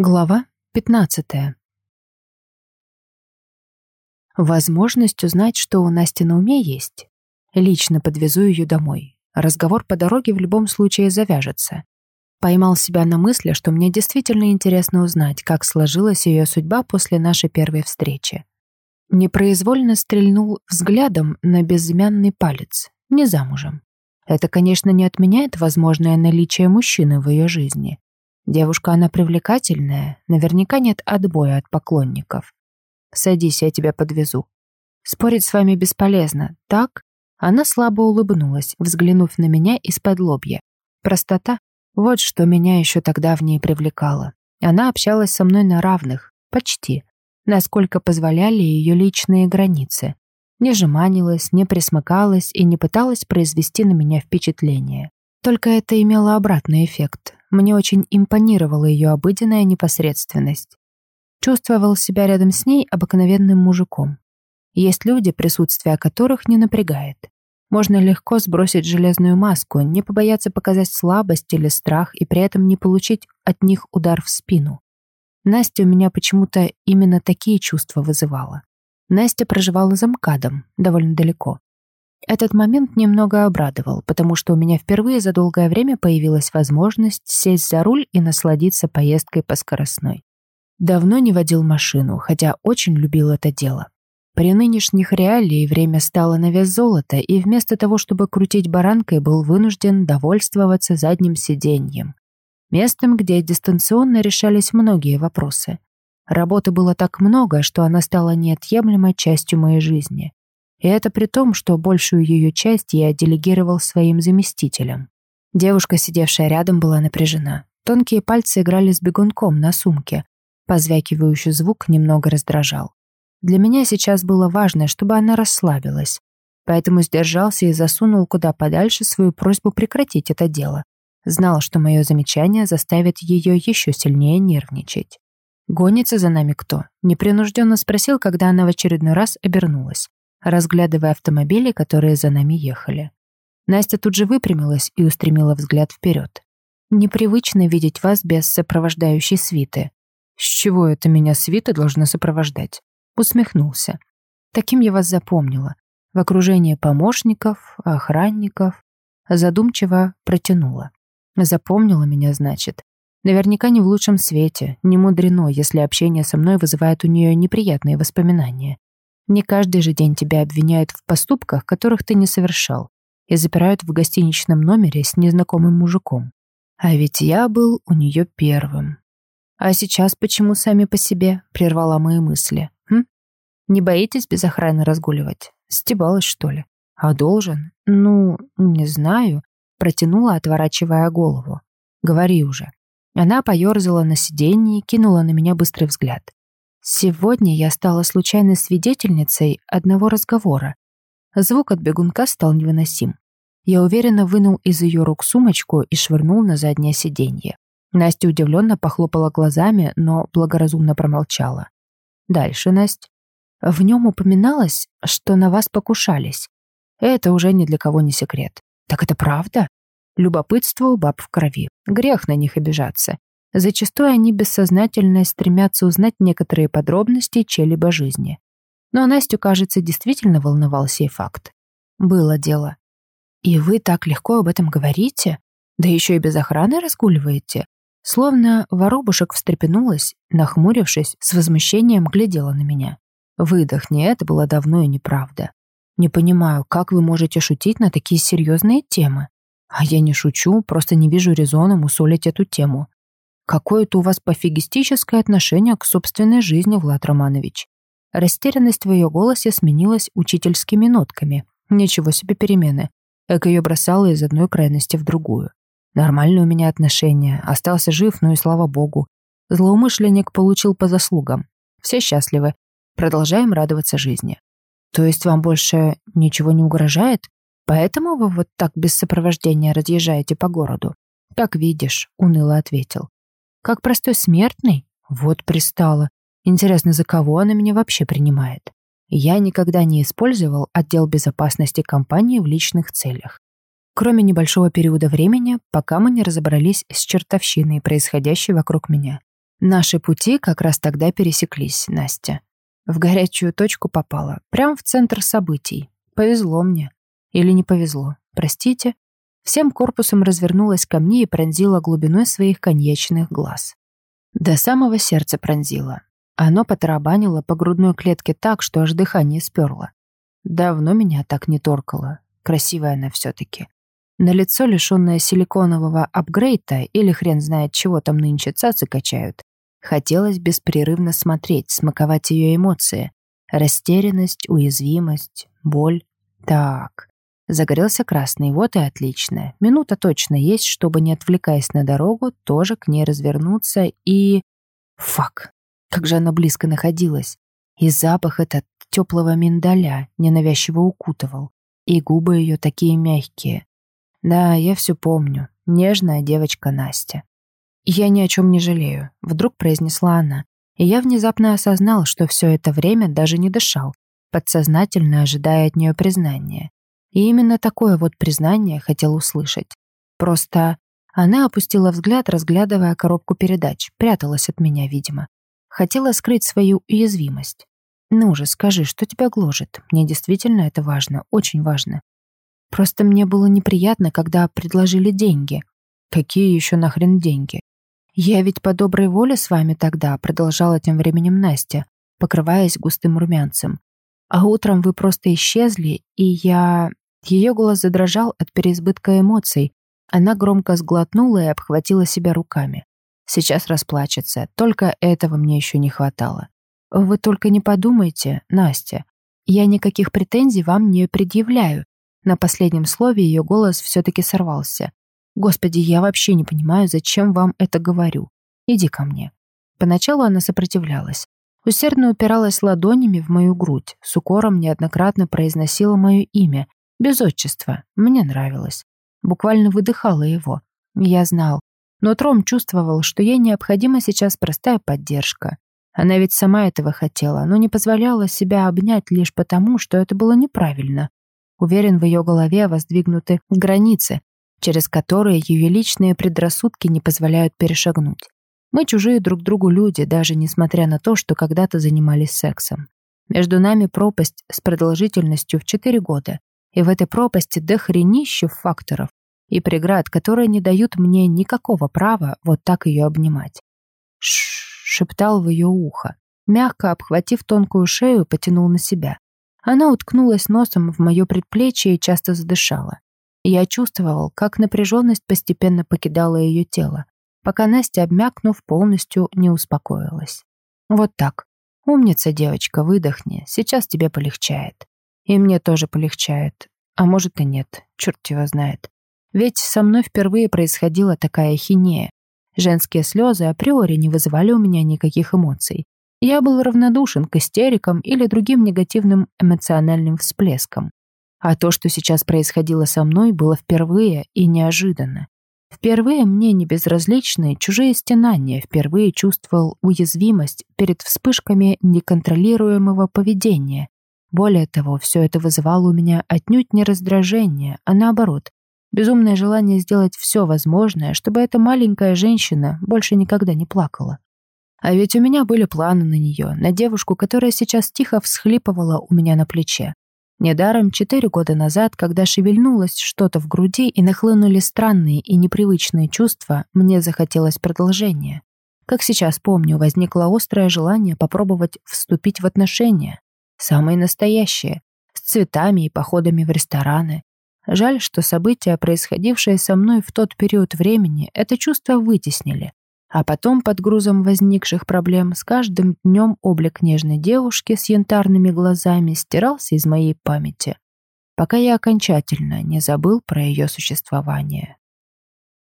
Глава 15. Возможность узнать, что у Насти на уме есть. Лично подвезу ее домой. Разговор по дороге в любом случае завяжется. Поймал себя на мысли, что мне действительно интересно узнать, как сложилась ее судьба после нашей первой встречи. Непроизвольно стрельнул взглядом на безымянный палец, не замужем. Это, конечно, не отменяет возможное наличие мужчины в ее жизни. Девушка она привлекательная, наверняка нет отбоя от поклонников. Садись, я тебя подвезу. Спорить с вами бесполезно, так? Она слабо улыбнулась, взглянув на меня из-под лобья. Простота — вот что меня еще тогда в ней привлекало. Она общалась со мной на равных, почти, насколько позволяли ее личные границы. Не жеманилась, не присмыкалась и не пыталась произвести на меня впечатление. Только это имело обратный эффект. Мне очень импонировала ее обыденная непосредственность. Чувствовал себя рядом с ней обыкновенным мужиком. Есть люди, присутствие которых не напрягает. Можно легко сбросить железную маску, не побояться показать слабость или страх и при этом не получить от них удар в спину. Настя у меня почему-то именно такие чувства вызывала. Настя проживала за МКАДом, довольно далеко. Этот момент немного обрадовал, потому что у меня впервые за долгое время появилась возможность сесть за руль и насладиться поездкой по скоростной. Давно не водил машину, хотя очень любил это дело. При нынешних реалиях время стало на вес золота, и вместо того, чтобы крутить баранкой, был вынужден довольствоваться задним сиденьем. Местом, где дистанционно решались многие вопросы. Работы было так много, что она стала неотъемлемой частью моей жизни. И это при том, что большую ее часть я делегировал своим заместителям. Девушка, сидевшая рядом, была напряжена. Тонкие пальцы играли с бегунком на сумке. Позвякивающий звук немного раздражал. Для меня сейчас было важно, чтобы она расслабилась. Поэтому сдержался и засунул куда подальше свою просьбу прекратить это дело. Знал, что мое замечание заставит ее еще сильнее нервничать. «Гонится за нами кто?» Непринужденно спросил, когда она в очередной раз обернулась разглядывая автомобили, которые за нами ехали. Настя тут же выпрямилась и устремила взгляд вперед. «Непривычно видеть вас без сопровождающей свиты». «С чего это меня свита должна сопровождать?» Усмехнулся. «Таким я вас запомнила. В окружении помощников, охранников». Задумчиво протянула. «Запомнила меня, значит. Наверняка не в лучшем свете, не мудрено, если общение со мной вызывает у нее неприятные воспоминания. Не каждый же день тебя обвиняют в поступках, которых ты не совершал, и запирают в гостиничном номере с незнакомым мужиком. А ведь я был у нее первым. А сейчас почему сами по себе? Прервала мои мысли. Хм? Не боитесь без охраны разгуливать? Стебалась, что ли? А должен? Ну, не знаю. Протянула, отворачивая голову. Говори уже. Она поерзала на сиденье и кинула на меня быстрый взгляд. Сегодня я стала случайной свидетельницей одного разговора. Звук от бегунка стал невыносим. Я уверенно вынул из ее рук сумочку и швырнул на заднее сиденье. Настя удивленно похлопала глазами, но благоразумно промолчала. Дальше, Настя. В нем упоминалось, что на вас покушались. Это уже ни для кого не секрет. Так это правда? Любопытство у баб в крови. Грех на них обижаться. Зачастую они бессознательно стремятся узнать некоторые подробности чьей-либо жизни. Но Настю, кажется, действительно волновал сей факт. Было дело. «И вы так легко об этом говорите? Да еще и без охраны разгуливаете?» Словно воробушек встрепенулась, нахмурившись, с возмущением глядела на меня. «Выдохни, это было давно и неправда. Не понимаю, как вы можете шутить на такие серьезные темы? А я не шучу, просто не вижу резона мусолить эту тему. Какое-то у вас пофигистическое отношение к собственной жизни, Влад Романович. Растерянность в ее голосе сменилась учительскими нотками. Ничего себе перемены. Эко ее бросало из одной крайности в другую. Нормальные у меня отношения. Остался жив, ну и слава богу. Злоумышленник получил по заслугам. Все счастливы. Продолжаем радоваться жизни. То есть вам больше ничего не угрожает? Поэтому вы вот так без сопровождения разъезжаете по городу? Как видишь, уныло ответил. Как простой смертный? Вот пристала. Интересно, за кого она меня вообще принимает? Я никогда не использовал отдел безопасности компании в личных целях. Кроме небольшого периода времени, пока мы не разобрались с чертовщиной, происходящей вокруг меня. Наши пути как раз тогда пересеклись, Настя. В горячую точку попала, прямо в центр событий. Повезло мне. Или не повезло, простите. Всем корпусом развернулась ко мне и пронзила глубиной своих коньячных глаз. До самого сердца пронзила. Оно потарабанило по грудной клетке так, что аж дыхание сперло. Давно меня так не торкало. Красивая она все-таки. На лицо, лишенное силиконового апгрейта или хрен знает чего там нынче цацы качают, хотелось беспрерывно смотреть, смаковать ее эмоции. Растерянность, уязвимость, боль. Так, загорелся красный, вот и отлично. Минута точно есть, чтобы, не отвлекаясь на дорогу, тоже к ней развернуться и... Фак, как же она близко находилась. И запах этот теплого миндаля ненавязчиво укутывал. И губы ее такие мягкие. Да, я все помню. Нежная девочка Настя. «Я ни о чем не жалею», — вдруг произнесла она. И я внезапно осознал, что все это время даже не дышал, подсознательно ожидая от нее признания. И именно такое вот признание хотел услышать. Просто она опустила взгляд, разглядывая коробку передач, пряталась от меня, видимо. Хотела скрыть свою уязвимость. «Ну же, скажи, что тебя гложет? Мне действительно это важно, очень важно. Просто мне было неприятно, когда предложили деньги. Какие еще нахрен деньги? Я ведь по доброй воле с вами тогда, продолжала тем временем Настя, покрываясь густым румянцем. А утром вы просто исчезли, и я... Ее голос задрожал от переизбытка эмоций. Она громко сглотнула и обхватила себя руками. Сейчас расплачется. Только этого мне еще не хватало. Вы только не подумайте, Настя. Я никаких претензий вам не предъявляю. На последнем слове ее голос все-таки сорвался. Господи, я вообще не понимаю, зачем вам это говорю. Иди ко мне. Поначалу она сопротивлялась. Усердно упиралась ладонями в мою грудь, с укором неоднократно произносила мое имя, без отчества. Мне нравилось. Буквально выдыхала его. Я знал. Но Тром чувствовал, что ей необходима сейчас простая поддержка. Она ведь сама этого хотела, но не позволяла себя обнять лишь потому, что это было неправильно. Уверен, в ее голове воздвигнуты границы, через которые ее личные предрассудки не позволяют перешагнуть. Мы чужие друг другу люди, даже несмотря на то, что когда-то занимались сексом. Между нами пропасть с продолжительностью в 4 года, и в этой пропасти дохренища факторов и преград, которые не дают мне никакого права вот так ее обнимать. Ш шептал в ее ухо. Мягко обхватив тонкую шею, потянул на себя. Она уткнулась носом в мое предплечье и часто задышала. Я чувствовал, как напряженность постепенно покидала ее тело, пока Настя, обмякнув, полностью не успокоилась. Вот так. Умница, девочка, выдохни, сейчас тебе полегчает. И мне тоже полегчает. А может и нет, черт его знает. Ведь со мной впервые происходила такая хинея. Женские слезы априори не вызывали у меня никаких эмоций. Я был равнодушен к истерикам или другим негативным эмоциональным всплескам. А то, что сейчас происходило со мной, было впервые и неожиданно. Впервые мне не безразличны чужие стенания, впервые чувствовал уязвимость перед вспышками неконтролируемого поведения. Более того, все это вызывало у меня отнюдь не раздражение, а наоборот, безумное желание сделать все возможное, чтобы эта маленькая женщина больше никогда не плакала. А ведь у меня были планы на нее, на девушку, которая сейчас тихо всхлипывала у меня на плече. Недаром четыре года назад, когда шевельнулось что-то в груди и нахлынули странные и непривычные чувства, мне захотелось продолжения. Как сейчас помню, возникло острое желание попробовать вступить в отношения. Самые настоящие, с цветами и походами в рестораны. Жаль, что события, происходившие со мной в тот период времени, это чувство вытеснили. А потом, под грузом возникших проблем, с каждым днем облик нежной девушки с янтарными глазами стирался из моей памяти, пока я окончательно не забыл про ее существование.